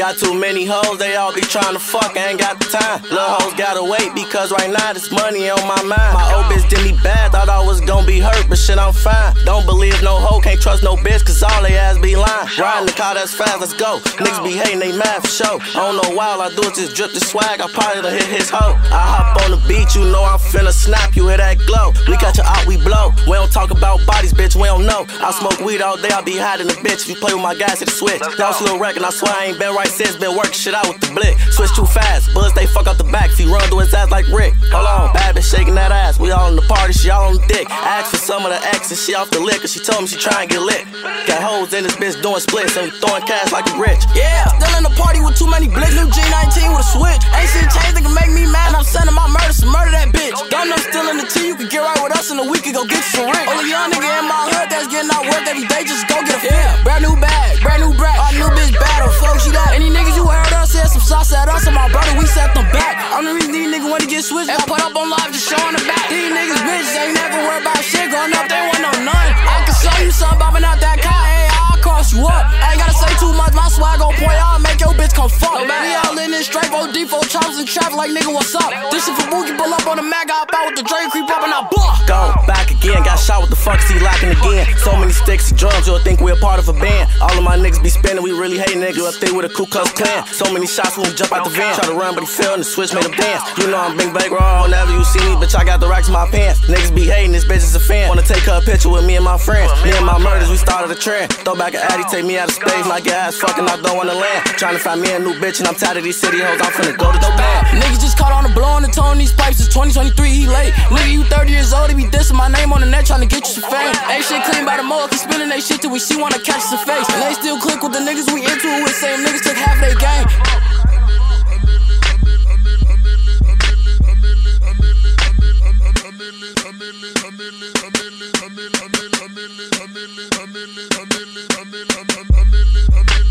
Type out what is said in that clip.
Got too many hoes, they all be trying to fuck, I ain't got the time. Little hoes gotta wait because right now this money on my mind. My old bitch did me be hurt, but shit, I'm fine. Don't believe no hoe, can't trust no bitch, cause all they ass be lying. Riding the car that's fast, let's go. Niggas be hating, they mad for show. I don't know why, all I do is just drip the swag, I probably hit his hoe. I hop on the beat, you know I'm finna snap, you hear that glow. We got your out, we blow. We don't talk about bodies, bitch, we don't know. I smoke weed all day, I be hiding the bitch. If you play with my guys, hit the switch. A little record, I swear I ain't been right since, been working shit out with the blick. Switch too fast, buzz they fuck out the back, he run through his ass like Rick. Hold on, bad shaking that ass, we all in the party, she all on the dick. Asked for some of the exes, she off the liquor, she told me she try and get lit. Got hoes in this bitch doing splits, and throwing cash like a rich. Yeah, still in the party with too many blicks. New G19 with a switch. Ain't shit change that can make me mad. And I'm sending my murder to murder that bitch. Don't know still in the T. You can get right with us in a week and go get you some ring. Only young nigga in my hood that's getting out work every day. Just go get a fit. Yeah, brand new bag, brand new brat. Our new bitch battle. flow she that. Any niggas you heard us said some shots at us and my brother, we set them back. I'm the reason these niggas wanna get switched. And put up on live just showing the back. Straight 4 chops and traffic like nigga, what's up? This shit for Boogie, pull up on the mag, I hop out with the drain, creep up and I block. Go back shot with the fuck, is he locking again. So many sticks and drums, you'll think we're a part of a band. All of my niggas be spinning, we really hate niggas up there with a Ku Klux Klan. So many shots when we jump out the van. Try to run, but he fell and the switch made him dance. You know I'm big bankroll, whenever you see me, bitch, I got the racks in my pants. Niggas be hating, this bitch is a fan. Wanna take her a picture with me and my friends. Me and my murders, we started a trend. Throw back an addy, take me out of space, like your ass fucking, I don't wanna land. Trying to find me a new bitch, and I'm tired of these city hoes, I'm finna go to Japan. Niggas just caught on the blow on the tone these pipes. It's 2023, he late. Nigga, you 30 years old, he be dissing my name on the net, trying to get you some fame. Ain't shit clean by the mug, keep spinning they shit till we see wanna catch some face. And they still click with the niggas we into it with, same niggas took half their game. I'm